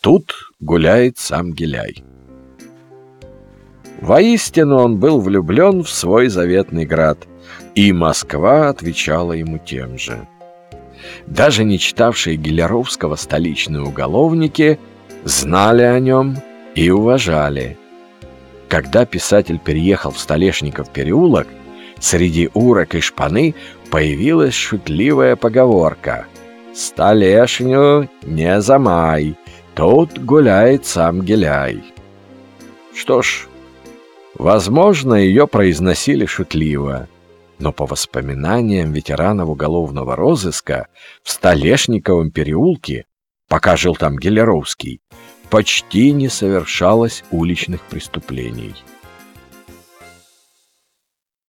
Тут гуляет сам Геляй. Воистину он был влюблен в свой заветный град, и Москва отвечала ему тем же. Даже не читавшие Геляровского столичные уголовники знали о нем и уважали. Когда писатель переехал в Столешников переулок, среди урок и шпаны появилась шутливая поговорка «Столешню не замай, тут гуляет сам Геляй». Что ж, возможно, ее произносили шутливо, но по воспоминаниям ветеранов уголовного розыска в Столешниковом переулке, пока жил там Гелеровский, почти не совершалось уличных преступлений –